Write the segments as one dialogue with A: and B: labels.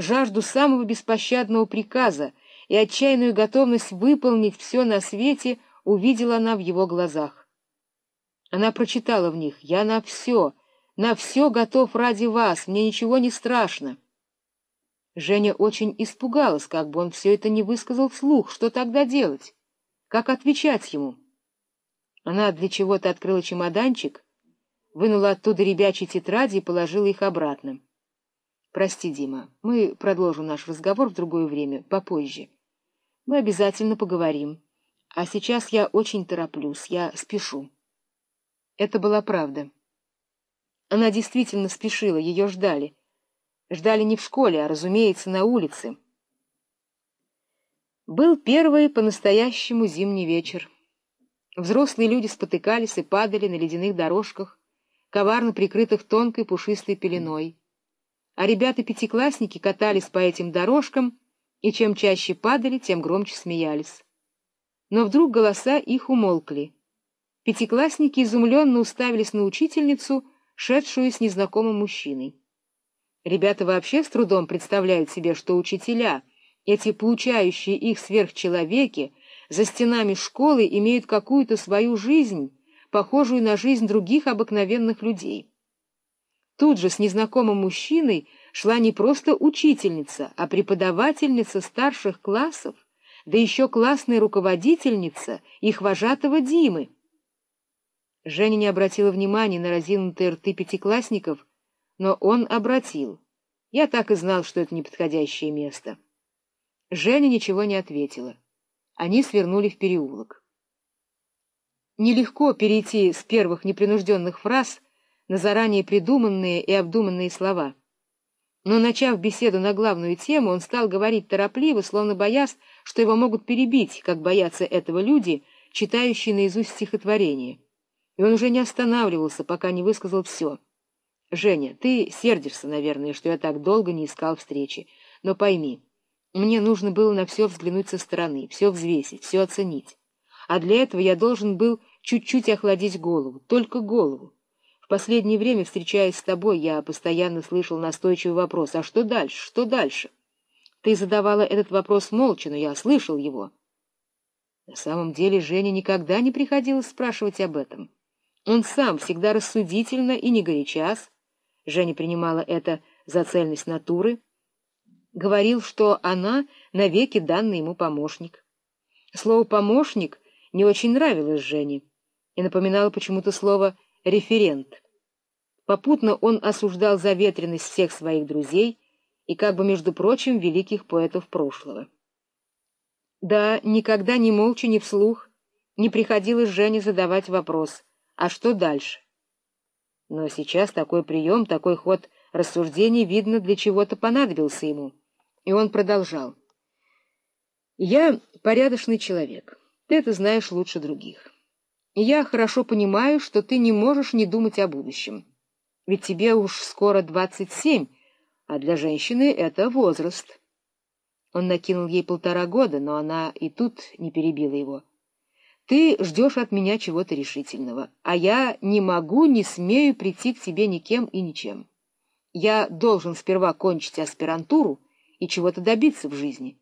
A: жажду самого беспощадного приказа и отчаянную готовность выполнить все на свете увидела она в его глазах. Она прочитала в них «Я на все, на все готов ради вас, мне ничего не страшно». Женя очень испугалась, как бы он все это не высказал вслух. Что тогда делать? Как отвечать ему? Она для чего-то открыла чемоданчик, вынула оттуда ребячьи тетради и положила их обратно. — Прости, Дима, мы продолжим наш разговор в другое время, попозже. Мы обязательно поговорим. А сейчас я очень тороплюсь, я спешу. Это была правда. Она действительно спешила, ее ждали. Ждали не в школе, а, разумеется, на улице. Был первый по-настоящему зимний вечер. Взрослые люди спотыкались и падали на ледяных дорожках, коварно прикрытых тонкой пушистой пеленой. А ребята-пятиклассники катались по этим дорожкам, и чем чаще падали, тем громче смеялись. Но вдруг голоса их умолкли. Пятиклассники изумленно уставились на учительницу, шедшую с незнакомым мужчиной. Ребята вообще с трудом представляют себе, что учителя, эти получающие их сверхчеловеки, за стенами школы имеют какую-то свою жизнь, похожую на жизнь других обыкновенных людей. Тут же с незнакомым мужчиной шла не просто учительница, а преподавательница старших классов, да еще классная руководительница их вожатого Димы. Женя не обратила внимания на разинутые рты пятиклассников, но он обратил. Я так и знал, что это неподходящее место. Женя ничего не ответила. Они свернули в переулок. Нелегко перейти с первых непринужденных фраз на заранее придуманные и обдуманные слова. Но, начав беседу на главную тему, он стал говорить торопливо, словно боясь, что его могут перебить, как боятся этого люди, читающие наизусть стихотворение. И он уже не останавливался, пока не высказал все —— Женя, ты сердишься, наверное, что я так долго не искал встречи. Но пойми, мне нужно было на все взглянуть со стороны, все взвесить, все оценить. А для этого я должен был чуть-чуть охладить голову, только голову. Последнее время, встречаясь с тобой, я постоянно слышал настойчивый вопрос «А что дальше? Что дальше?» Ты задавала этот вопрос молча, но я слышал его. На самом деле Женя никогда не приходилось спрашивать об этом. Он сам всегда рассудительно и не горячас, Женя принимала это за цельность натуры, говорил, что она навеки данный ему помощник. Слово «помощник» не очень нравилось Жене и напоминало почему-то слово «референт». Попутно он осуждал заветренность всех своих друзей и, как бы, между прочим, великих поэтов прошлого. Да, никогда ни молча, ни вслух не приходилось Жене задавать вопрос «А что дальше?» Но сейчас такой прием, такой ход рассуждений, видно, для чего-то понадобился ему. И он продолжал. «Я порядочный человек. Ты это знаешь лучше других. Я хорошо понимаю, что ты не можешь не думать о будущем. Ведь тебе уж скоро двадцать семь, а для женщины это возраст». Он накинул ей полтора года, но она и тут не перебила его. Ты ждешь от меня чего-то решительного, а я не могу, не смею прийти к тебе никем и ничем. Я должен сперва кончить аспирантуру и чего-то добиться в жизни.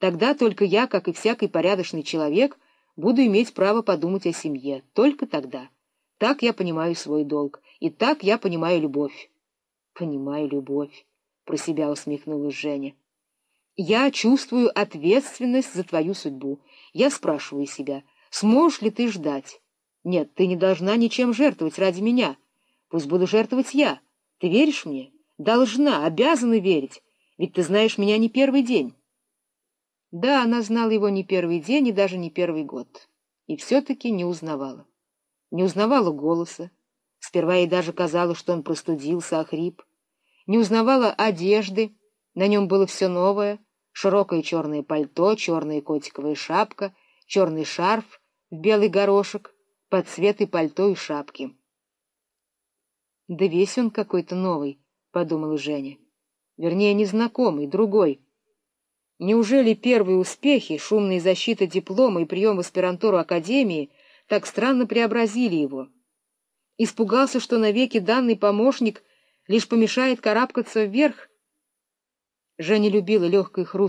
A: Тогда только я, как и всякий порядочный человек, буду иметь право подумать о семье. Только тогда. Так я понимаю свой долг, и так я понимаю любовь. — Понимаю любовь, — про себя усмехнулась Женя. — Я чувствую ответственность за твою судьбу. Я спрашиваю себя — Сможешь ли ты ждать? Нет, ты не должна ничем жертвовать ради меня. Пусть буду жертвовать я. Ты веришь мне? Должна, обязана верить, ведь ты знаешь меня не первый день. Да, она знала его не первый день и даже не первый год. И все-таки не узнавала. Не узнавала голоса. Сперва ей даже казалось, что он простудился, охрип. Не узнавала одежды. На нем было все новое. Широкое черное пальто, черная котиковая шапка, черный шарф — в белый горошек, под цвет и пальто и шапки. «Да весь он какой-то новый», — подумала Женя. «Вернее, незнакомый, другой. Неужели первые успехи, шумная защита диплома и прием в аспирантуру Академии так странно преобразили его? Испугался, что навеки данный помощник лишь помешает карабкаться вверх? Женя любила легкий хруст